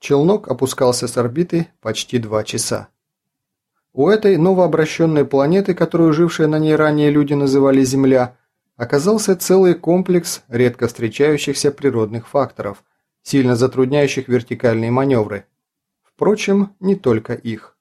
Челнок опускался с орбиты почти два часа. У этой новообращенной планеты, которую жившие на ней ранее люди называли Земля, оказался целый комплекс редко встречающихся природных факторов, сильно затрудняющих вертикальные маневры. Впрочем, не только их.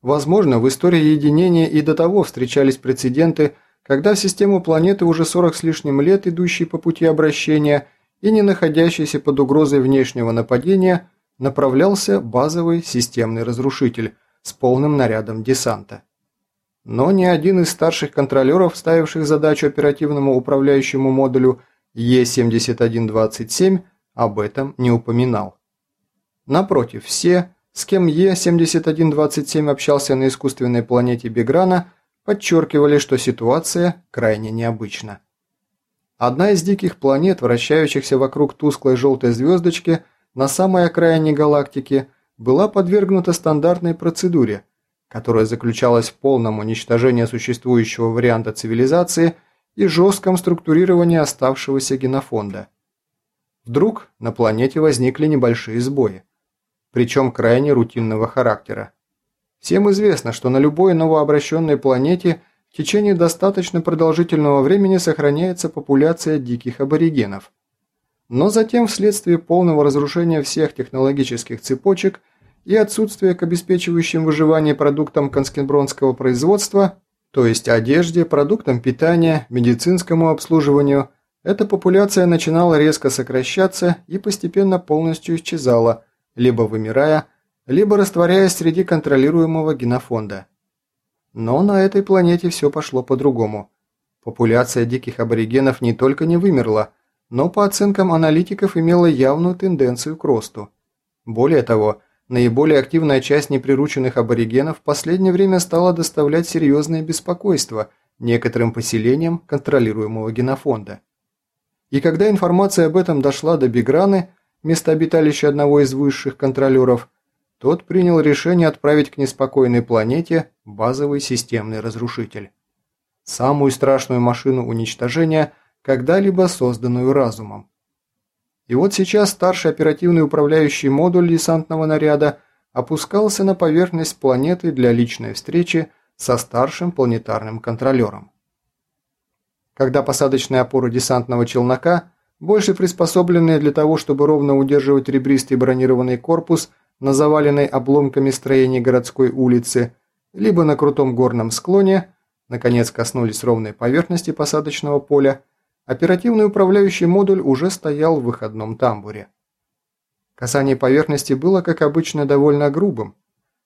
Возможно, в истории единения и до того встречались прецеденты, когда в систему планеты уже 40 с лишним лет, идущей по пути обращения и не находящейся под угрозой внешнего нападения, направлялся базовый системный разрушитель с полным нарядом десанта. Но ни один из старших контролеров, ставивших задачу оперативному управляющему модулю Е-7127, об этом не упоминал. Напротив, все, с кем Е-7127 общался на искусственной планете Беграна, подчеркивали, что ситуация крайне необычна. Одна из диких планет, вращающихся вокруг тусклой желтой звездочки – на самой окраине галактики была подвергнута стандартной процедуре, которая заключалась в полном уничтожении существующего варианта цивилизации и жестком структурировании оставшегося генофонда. Вдруг на планете возникли небольшие сбои, причем крайне рутинного характера. Всем известно, что на любой новообращенной планете в течение достаточно продолжительного времени сохраняется популяция диких аборигенов – но затем вследствие полного разрушения всех технологических цепочек и отсутствия к обеспечивающим выживание продуктам конскенбронского производства, то есть одежде, продуктам питания, медицинскому обслуживанию, эта популяция начинала резко сокращаться и постепенно полностью исчезала, либо вымирая, либо растворяясь среди контролируемого генофонда. Но на этой планете все пошло по-другому. Популяция диких аборигенов не только не вымерла – но по оценкам аналитиков имела явную тенденцию к росту. Более того, наиболее активная часть неприрученных аборигенов в последнее время стала доставлять серьезное беспокойство некоторым поселениям контролируемого генофонда. И когда информация об этом дошла до Биграны, места обиталища одного из высших контролеров, тот принял решение отправить к неспокойной планете базовый системный разрушитель. Самую страшную машину уничтожения – когда-либо созданную разумом. И вот сейчас старший оперативный управляющий модуль десантного наряда опускался на поверхность планеты для личной встречи со старшим планетарным контролером. Когда посадочные опоры десантного челнока, больше приспособленные для того, чтобы ровно удерживать ребристый бронированный корпус на заваленной обломками строений городской улицы, либо на крутом горном склоне, наконец коснулись ровной поверхности посадочного поля, Оперативный управляющий модуль уже стоял в выходном тамбуре. Касание поверхности было, как обычно, довольно грубым,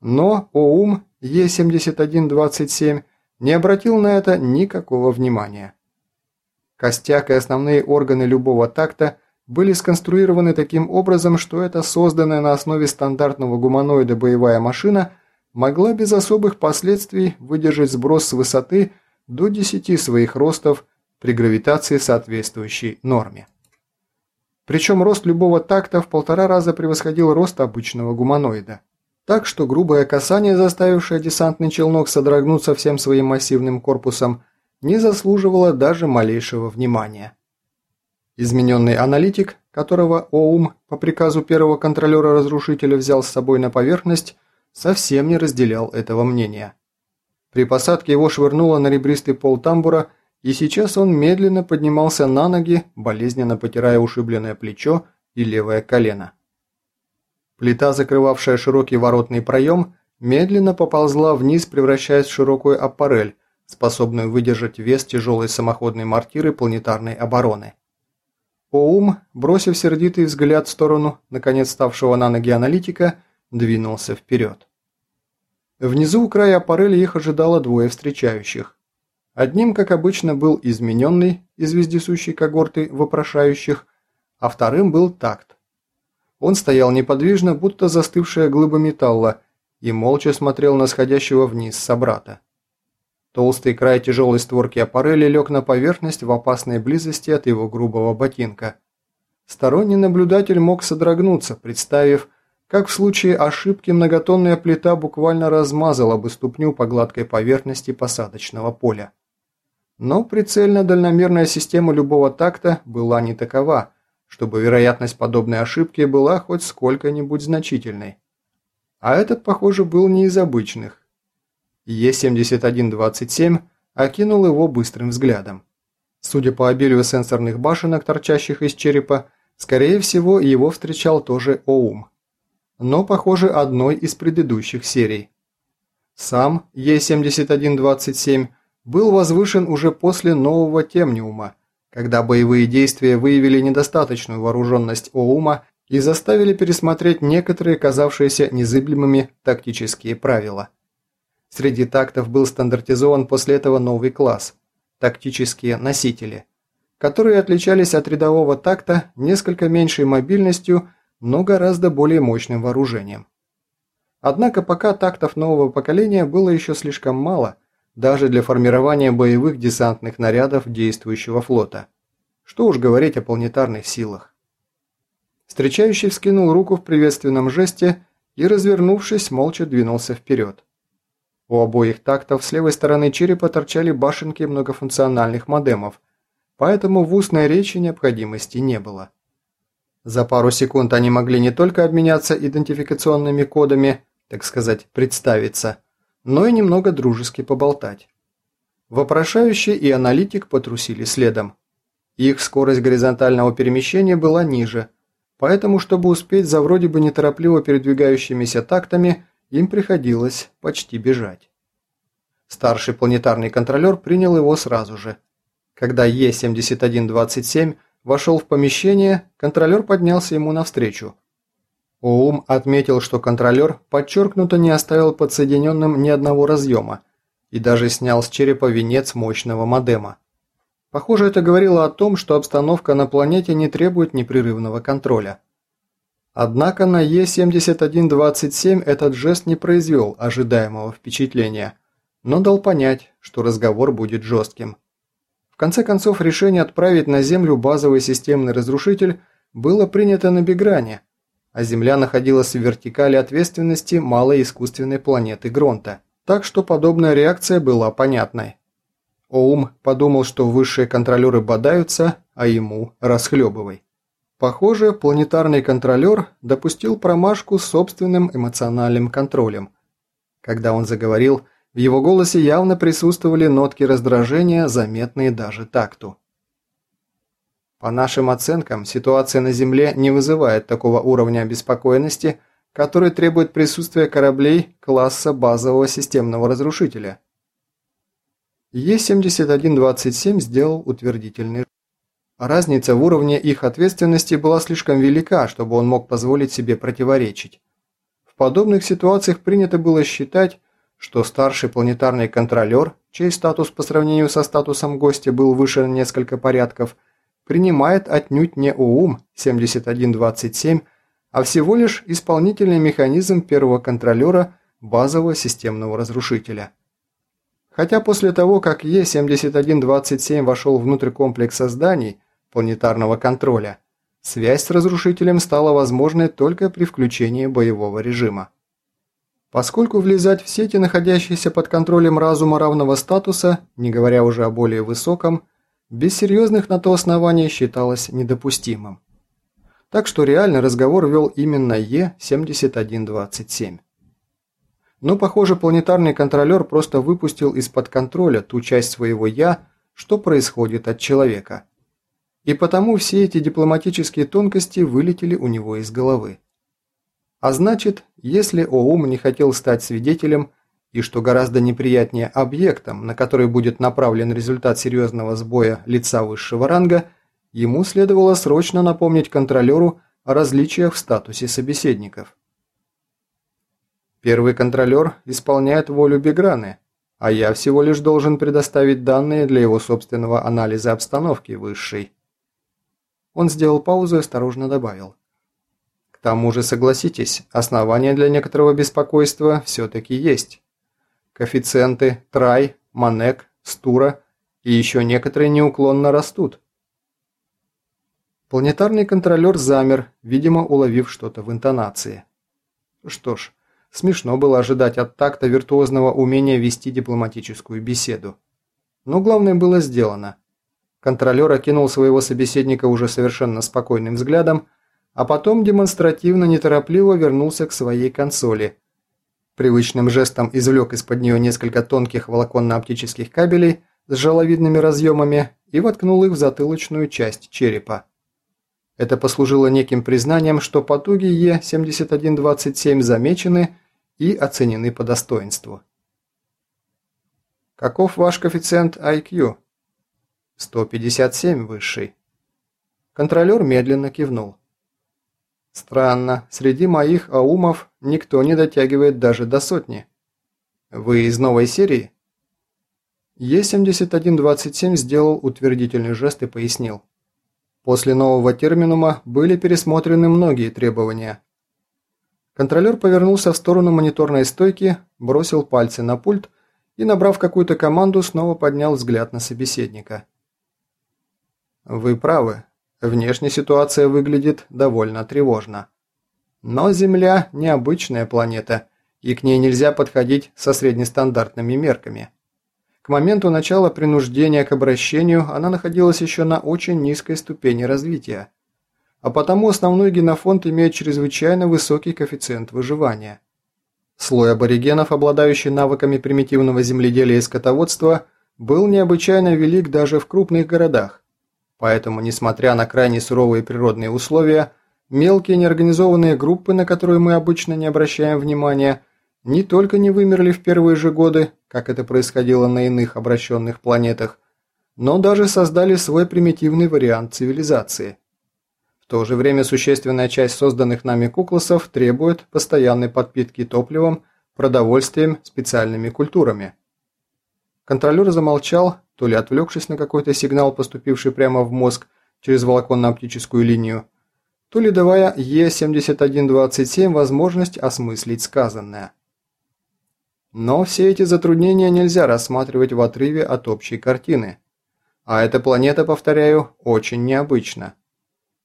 но ОУМ Е7127 не обратил на это никакого внимания. Костяк и основные органы любого такта были сконструированы таким образом, что эта созданная на основе стандартного гуманоида боевая машина могла без особых последствий выдержать сброс с высоты до 10 своих ростов при гравитации соответствующей норме. Причем рост любого такта в полтора раза превосходил рост обычного гуманоида. Так что грубое касание, заставившее десантный челнок содрогнуться всем своим массивным корпусом, не заслуживало даже малейшего внимания. Измененный аналитик, которого ОУМ по приказу первого контролера-разрушителя взял с собой на поверхность, совсем не разделял этого мнения. При посадке его швырнуло на ребристый пол тамбура и сейчас он медленно поднимался на ноги, болезненно потирая ушибленное плечо и левое колено. Плита, закрывавшая широкий воротный проем, медленно поползла вниз, превращаясь в широкую аппарель, способную выдержать вес тяжелой самоходной мортиры планетарной обороны. Оум, бросив сердитый взгляд в сторону наконец ставшего на ноги аналитика, двинулся вперед. Внизу у края аппарели их ожидало двое встречающих. Одним, как обычно, был измененный из вездесущей когорты вопрошающих, а вторым был такт. Он стоял неподвижно, будто застывшая глыба металла, и молча смотрел на сходящего вниз собрата. Толстый край тяжелой створки аппарели лег на поверхность в опасной близости от его грубого ботинка. Сторонний наблюдатель мог содрогнуться, представив, как в случае ошибки многотонная плита буквально размазала бы ступню по гладкой поверхности посадочного поля. Но прицельно-дальномерная система любого такта была не такова, чтобы вероятность подобной ошибки была хоть сколько-нибудь значительной. А этот, похоже, был не из обычных. Е-7127 окинул его быстрым взглядом. Судя по обилию сенсорных башенок, торчащих из черепа, скорее всего, его встречал тоже ОУМ. Но, похоже, одной из предыдущих серий. Сам Е-7127 был возвышен уже после нового Темниума, когда боевые действия выявили недостаточную вооруженность ОУМа и заставили пересмотреть некоторые казавшиеся незыблемыми тактические правила. Среди тактов был стандартизован после этого новый класс – тактические носители, которые отличались от рядового такта несколько меньшей мобильностью, но гораздо более мощным вооружением. Однако пока тактов нового поколения было еще слишком мало, даже для формирования боевых десантных нарядов действующего флота. Что уж говорить о планетарных силах. Встречающий вскинул руку в приветственном жесте и, развернувшись, молча двинулся вперед. У обоих тактов с левой стороны черепа торчали башенки многофункциональных модемов, поэтому в устной речи необходимости не было. За пару секунд они могли не только обменяться идентификационными кодами, так сказать, представиться, но и немного дружески поболтать. Вопрошающий и аналитик потрусили следом. Их скорость горизонтального перемещения была ниже, поэтому, чтобы успеть за вроде бы неторопливо передвигающимися тактами, им приходилось почти бежать. Старший планетарный контролер принял его сразу же. Когда Е-7127 вошел в помещение, контролер поднялся ему навстречу. ОУМ отметил, что контролер подчеркнуто не оставил подсоединенным ни одного разъема и даже снял с черепа венец мощного модема. Похоже, это говорило о том, что обстановка на планете не требует непрерывного контроля. Однако на Е-7127 этот жест не произвел ожидаемого впечатления, но дал понять, что разговор будет жестким. В конце концов, решение отправить на Землю базовый системный разрушитель было принято на Бегране, а Земля находилась в вертикали ответственности малой искусственной планеты Гронта, так что подобная реакция была понятной. Оум подумал, что высшие контролеры бодаются, а ему расхлебывай. Похоже, планетарный контролер допустил промашку собственным эмоциональным контролем. Когда он заговорил, в его голосе явно присутствовали нотки раздражения, заметные даже такту. По нашим оценкам, ситуация на Земле не вызывает такого уровня обеспокоенности, который требует присутствия кораблей класса базового системного разрушителя. Е-7127 сделал утвердительный Разница в уровне их ответственности была слишком велика, чтобы он мог позволить себе противоречить. В подобных ситуациях принято было считать, что старший планетарный контролер, чей статус по сравнению со статусом гостя был выше на несколько порядков, принимает отнюдь не УУМ 7127, а всего лишь исполнительный механизм первого контролера базового системного разрушителя. Хотя после того, как Е-7127 вошел внутрь комплекса зданий, планетарного контроля, связь с разрушителем стала возможной только при включении боевого режима. Поскольку влезать в сети, находящиеся под контролем разума равного статуса, не говоря уже о более высоком, без серьезных на то оснований считалось недопустимым. Так что реальный разговор вел именно Е-7127. Но, похоже, планетарный контролер просто выпустил из-под контроля ту часть своего «я», что происходит от человека – и потому все эти дипломатические тонкости вылетели у него из головы. А значит, если ОУМ не хотел стать свидетелем, и что гораздо неприятнее объектом, на который будет направлен результат серьезного сбоя лица высшего ранга, ему следовало срочно напомнить контролеру о различиях в статусе собеседников. Первый контролер исполняет волю Беграны, а я всего лишь должен предоставить данные для его собственного анализа обстановки высшей. Он сделал паузу и осторожно добавил. К тому же, согласитесь, основания для некоторого беспокойства все-таки есть. Коэффициенты Трай, Манек, Стура и еще некоторые неуклонно растут. Планетарный контролер замер, видимо, уловив что-то в интонации. Что ж, смешно было ожидать от такта виртуозного умения вести дипломатическую беседу. Но главное было сделано – Контролер окинул своего собеседника уже совершенно спокойным взглядом, а потом демонстративно неторопливо вернулся к своей консоли. Привычным жестом извлек из-под нее несколько тонких волоконно-оптических кабелей с жаловидными разъемами и воткнул их в затылочную часть черепа. Это послужило неким признанием, что потуги Е-7127 замечены и оценены по достоинству. «Каков ваш коэффициент IQ?» «157 высший». Контролер медленно кивнул. «Странно, среди моих аумов никто не дотягивает даже до сотни. Вы из новой серии?» Е7127 сделал утвердительный жест и пояснил. После нового терминума были пересмотрены многие требования. Контролер повернулся в сторону мониторной стойки, бросил пальцы на пульт и, набрав какую-то команду, снова поднял взгляд на собеседника. «Вы правы. Внешне ситуация выглядит довольно тревожно. Но Земля – необычная планета, и к ней нельзя подходить со среднестандартными мерками». К моменту начала принуждения к обращению она находилась еще на очень низкой ступени развития, а потому основной генофонд имеет чрезвычайно высокий коэффициент выживания. Слой аборигенов, обладающий навыками примитивного земледелия и скотоводства, был необычайно велик даже в крупных городах. Поэтому, несмотря на крайне суровые природные условия, мелкие неорганизованные группы, на которые мы обычно не обращаем внимания, не только не вымерли в первые же годы, как это происходило на иных обращенных планетах, но даже создали свой примитивный вариант цивилизации. В то же время существенная часть созданных нами куклосов требует постоянной подпитки топливом, продовольствием, специальными культурами. Контролер замолчал, то ли отвлекшись на какой-то сигнал, поступивший прямо в мозг через волоконно-оптическую линию, то ли давая Е-7127 возможность осмыслить сказанное. Но все эти затруднения нельзя рассматривать в отрыве от общей картины. А эта планета, повторяю, очень необычна.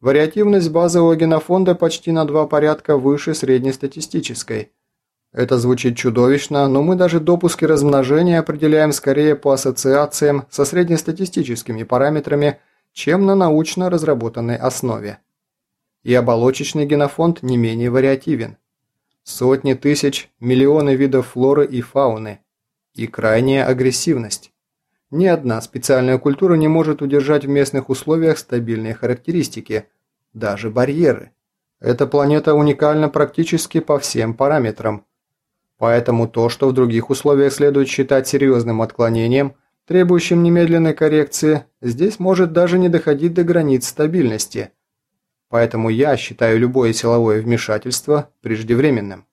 Вариативность базового генофонда почти на два порядка выше среднестатистической. Это звучит чудовищно, но мы даже допуски размножения определяем скорее по ассоциациям со среднестатистическими параметрами, чем на научно разработанной основе. И оболочечный генофонд не менее вариативен. Сотни тысяч, миллионы видов флоры и фауны. И крайняя агрессивность. Ни одна специальная культура не может удержать в местных условиях стабильные характеристики, даже барьеры. Эта планета уникальна практически по всем параметрам. Поэтому то, что в других условиях следует считать серьезным отклонением, требующим немедленной коррекции, здесь может даже не доходить до границ стабильности – Поэтому я считаю любое силовое вмешательство преждевременным.